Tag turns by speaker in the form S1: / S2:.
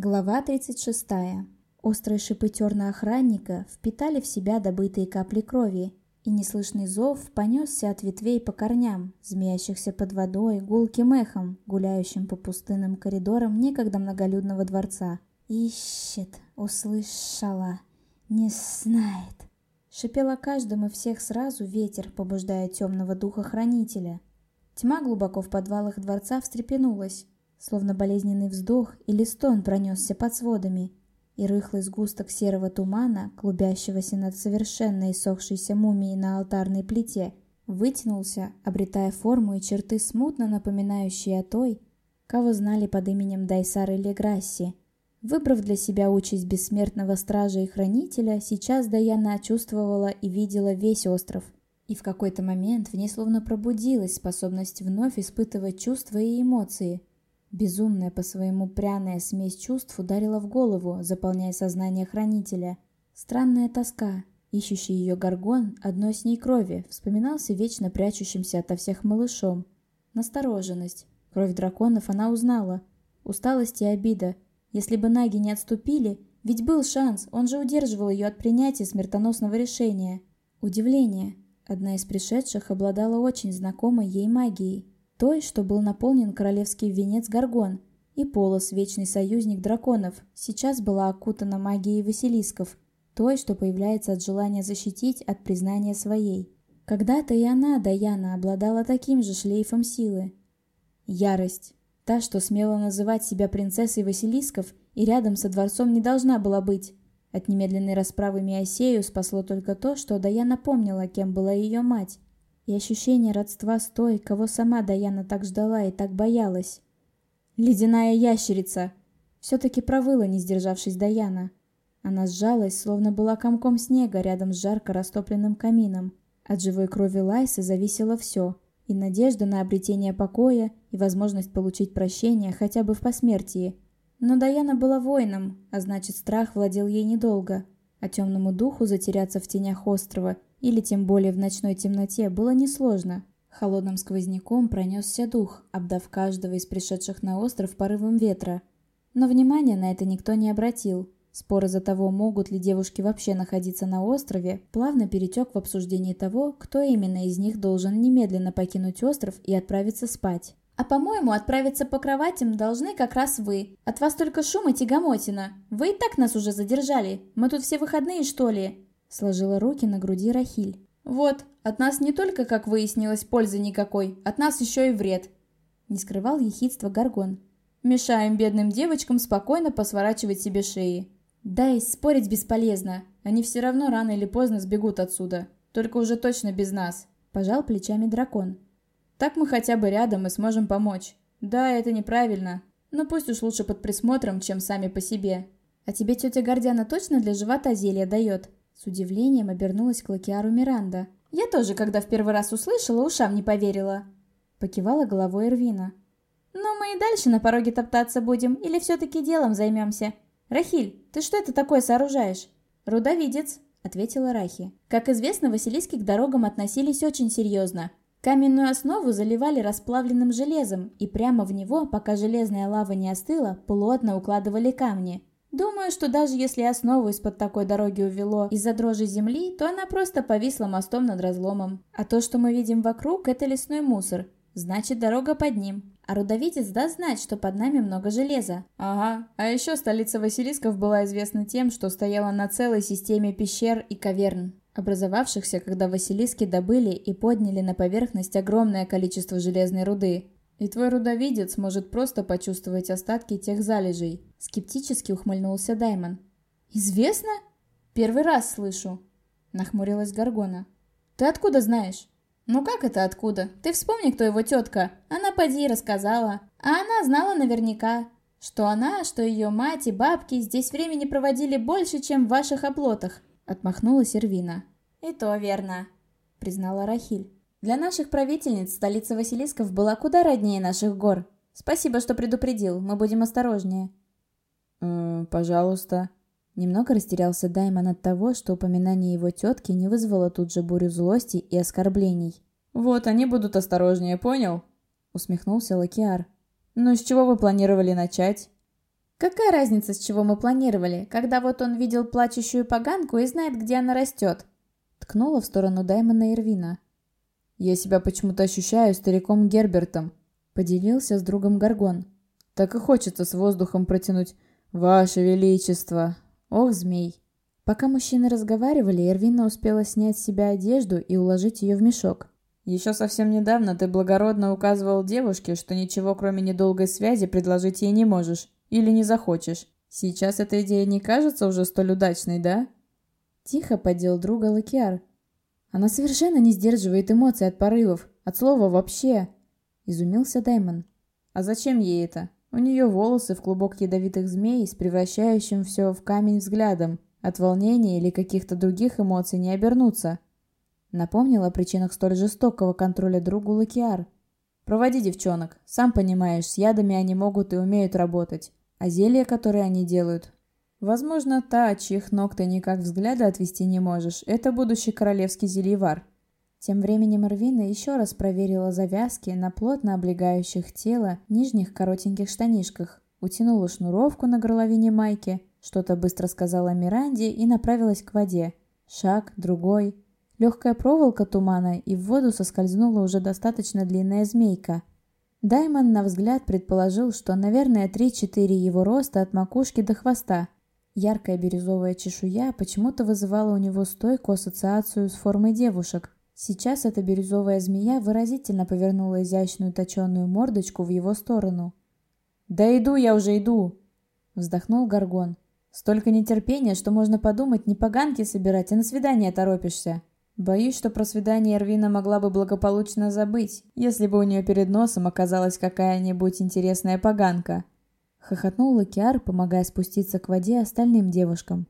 S1: Глава 36. Острые шипы терна охранника впитали в себя добытые капли крови, и неслышный зов понесся от ветвей по корням, змеящихся под водой, гулким эхом, гуляющим по пустынным коридорам некогда многолюдного дворца. «Ищет, услышала, не знает». Шипела каждому всех сразу ветер, побуждая темного духа хранителя. Тьма глубоко в подвалах дворца встрепенулась, словно болезненный вздох или стон пронесся под сводами, и рыхлый сгусток серого тумана, клубящегося над совершенно иссохшейся мумией на алтарной плите, вытянулся, обретая форму и черты смутно напоминающие о той, кого знали под именем Дайсар или Грасси. Выбрав для себя участь бессмертного стража и хранителя, сейчас Даяна чувствовала и видела весь остров. И в какой-то момент в ней словно пробудилась способность вновь испытывать чувства и эмоции – Безумная по своему пряная смесь чувств ударила в голову, заполняя сознание хранителя. Странная тоска, ищущий ее горгон, одной с ней крови, вспоминался вечно прячущимся ото всех малышом. Настороженность. Кровь драконов она узнала. Усталость и обида. Если бы наги не отступили, ведь был шанс, он же удерживал ее от принятия смертоносного решения. Удивление. Одна из пришедших обладала очень знакомой ей магией той, что был наполнен королевский венец Гаргон, и Полос, вечный союзник драконов, сейчас была окутана магией Василисков, той, что появляется от желания защитить от признания своей. Когда-то и она, Даяна, обладала таким же шлейфом силы. Ярость. Та, что смела называть себя принцессой Василисков и рядом со дворцом не должна была быть. От немедленной расправы Миосею спасло только то, что Даяна помнила, кем была ее мать и ощущение родства с той, кого сама Даяна так ждала и так боялась. «Ледяная ящерица!» Все-таки провыла, не сдержавшись Даяна. Она сжалась, словно была комком снега рядом с жарко растопленным камином. От живой крови Лайсы зависело все. И надежда на обретение покоя, и возможность получить прощение хотя бы в посмертии. Но Даяна была воином, а значит страх владел ей недолго. А темному духу затеряться в тенях острова или тем более в ночной темноте, было несложно. Холодным сквозняком пронесся дух, обдав каждого из пришедших на остров порывом ветра. Но внимания на это никто не обратил. Спор из-за того, могут ли девушки вообще находиться на острове, плавно перетек в обсуждение того, кто именно из них должен немедленно покинуть остров и отправиться спать. «А по-моему, отправиться по кроватям должны как раз вы. От вас только шум и тягомотина. Вы и так нас уже задержали. Мы тут все выходные, что ли?» Сложила руки на груди Рахиль. «Вот, от нас не только, как выяснилось, пользы никакой, от нас еще и вред!» Не скрывал ехидство Гаргон. «Мешаем бедным девочкам спокойно посворачивать себе шеи. Да и спорить бесполезно, они все равно рано или поздно сбегут отсюда, только уже точно без нас», пожал плечами дракон. «Так мы хотя бы рядом и сможем помочь. Да, это неправильно, но пусть уж лучше под присмотром, чем сами по себе. А тебе тетя Гордиана точно для живота зелье дает?» С удивлением обернулась к Лакиару Миранда. «Я тоже, когда в первый раз услышала, ушам не поверила!» Покивала головой Эрвина. «Ну, мы и дальше на пороге топтаться будем, или все-таки делом займемся? Рахиль, ты что это такое сооружаешь?» «Рудовидец», — ответила Рахи. Как известно, Василиски к дорогам относились очень серьезно. Каменную основу заливали расплавленным железом, и прямо в него, пока железная лава не остыла, плотно укладывали камни. Думаю, что даже если основу из-под такой дороги увело из-за дрожи земли, то она просто повисла мостом над разломом. А то, что мы видим вокруг, это лесной мусор. Значит, дорога под ним. А рудовидец даст знать, что под нами много железа. Ага. А еще столица Василисков была известна тем, что стояла на целой системе пещер и каверн, образовавшихся, когда Василиски добыли и подняли на поверхность огромное количество железной руды. И твой рудовидец может просто почувствовать остатки тех залежей. Скептически ухмыльнулся Даймон. Известно? Первый раз слышу. Нахмурилась Гаргона. Ты откуда знаешь? Ну как это откуда? Ты вспомни, кто его тетка. Она поди рассказала. А она знала наверняка, что она, что ее мать и бабки здесь времени проводили больше, чем в ваших оплотах. Отмахнулась Эрвина. И то верно, признала Рахиль. Для наших правительниц столица Василисков была куда роднее наших гор. Спасибо, что предупредил, мы будем осторожнее.
S2: «М -м, пожалуйста. Немного растерялся Даймон от того, что упоминание его тетки не вызвало тут же бурю злости и оскорблений.
S3: «Вот, они будут осторожнее, понял?» Усмехнулся Лакиар. «Ну, с чего вы планировали начать?»
S2: Какая разница, с чего мы планировали, когда вот он видел плачущую поганку и знает, где она растет?» Ткнула в сторону Даймона Ирвина. «Я себя почему-то ощущаю стариком Гербертом», — поделился с другом Гаргон. «Так и хочется с воздухом протянуть. Ваше Величество!» «Ох, змей!» Пока мужчины разговаривали, Эрвина успела снять с себя одежду и уложить ее в мешок. «Еще совсем недавно ты благородно указывал девушке, что ничего кроме недолгой связи предложить ей не можешь. Или не захочешь. Сейчас эта идея не кажется уже столь удачной, да?» Тихо поддел друга Лакиар. «Она совершенно не сдерживает эмоций от порывов. От слова «вообще». Изумился Даймон. «А зачем ей это? У нее волосы в клубок ядовитых змей с превращающим все в камень взглядом. От волнения или каких-то других эмоций не обернуться». Напомнил о причинах столь жестокого контроля другу Лакиар. «Проводи девчонок. Сам понимаешь, с ядами они могут и умеют работать. А зелья, которые они делают, Возможно, та, чьих ног ты никак взгляда отвести не можешь, это будущий королевский зельевар. Тем временем Эрвина еще раз проверила завязки на плотно облегающих тело нижних коротеньких штанишках, утянула шнуровку на горловине майки, что-то быстро сказала Миранде и направилась к воде. Шаг, другой. Легкая проволока тумана, и в воду соскользнула уже достаточно длинная змейка. Даймон на взгляд предположил, что, наверное, 3-4 его роста от макушки до хвоста – Яркая бирюзовая чешуя почему-то вызывала у него стойкую ассоциацию с формой девушек. Сейчас эта бирюзовая змея выразительно повернула изящную точеную мордочку в его сторону. «Да иду я уже, иду!» — вздохнул Гаргон. «Столько нетерпения, что можно подумать, не поганки собирать, а на свидание торопишься. Боюсь, что про свидание Эрвина могла бы благополучно забыть, если бы у нее перед носом оказалась какая-нибудь интересная поганка». Хохотнул Лакиар, помогая спуститься к воде остальным девушкам.